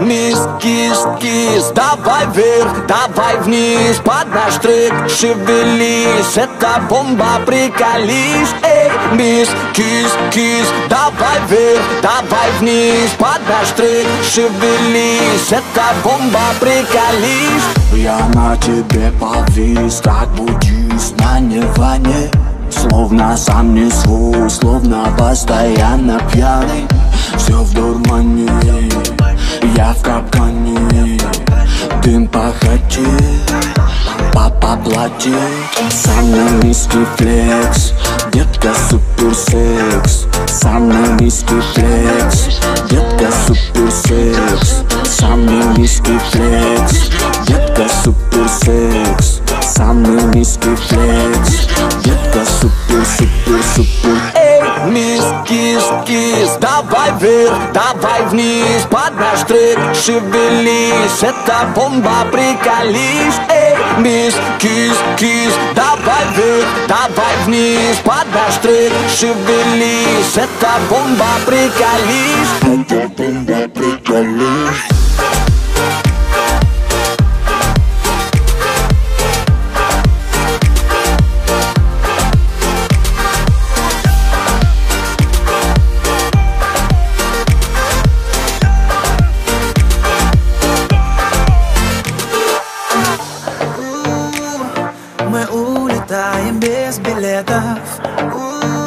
мисс, кис, кис Давай вверх, давай вниз. Под наш трек шевелись Это бомба, приколись. Эй, мисс, кис, кис Давай вверх, давай вниз. Под наш трек шевелись Это бомба, приколись. Я на тебе повис, как буддист на нирване Словно сам не свой, словно постоянно пьяный. Все в дурмане, я в капкане Дым похоти, папа платит. Самый низкий флекс, детка супер секс Самый низкий флекс, детка супер секс Самый низкий флекс, детка супер секс Самый низкий флекс, детка супер супер супер кис, Давай вверх, давай вниз Под наш трек шевелись. Это бомба, приколись Эй, мисс, кис, кис. Давай вверх, давай вниз Под наш трек шевелись. Это бомба, приколись Это бомба приколись без билетов У,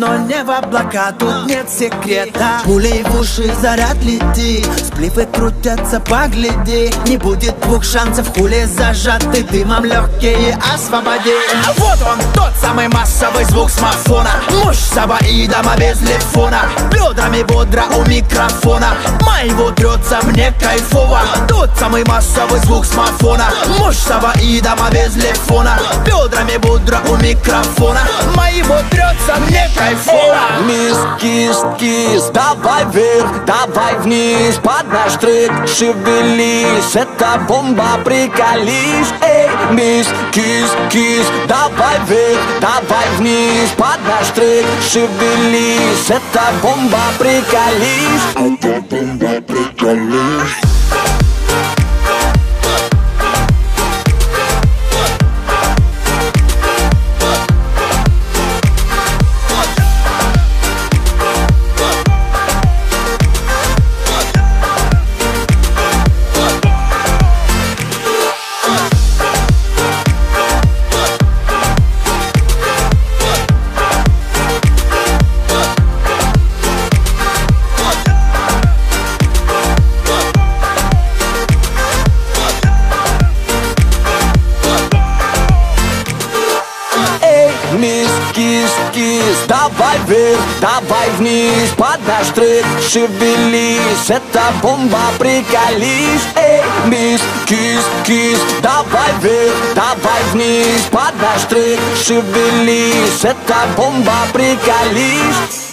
Но не в облака, тут нет секрета. Пулей в уши заряд лети Сплифы крутятся, погляди. Не будет двух шансов, хули зажаты Дымом легкие освободи. А вот он, тот самый массовый звук смартфона. Муж сабаидома без телефона. Бедрами бодро у микрофона. Моего трется мне кайфово. Тот самый массовый звук смартфона. Муж сабаидома без телефона. Бедрами бодро у микрофона. Моего трется мне кайфово Мисс, кис, кис Давай вверх, давай вниз. Под наш трек шевелись Это бомба, приколись. Эй, мисс, кис, кис Давай вверх, давай вниз. Под наш трек шевелись Это бомба, приколись. Это бомба приколись кис, кис. Давай вверх, давай вниз. Под наш трек шевелись. Это бомба, приколись. Эй, мисс, кис, кис. Давай вверх, давай вниз. Под наш трек шевелись. Это бомба, приколись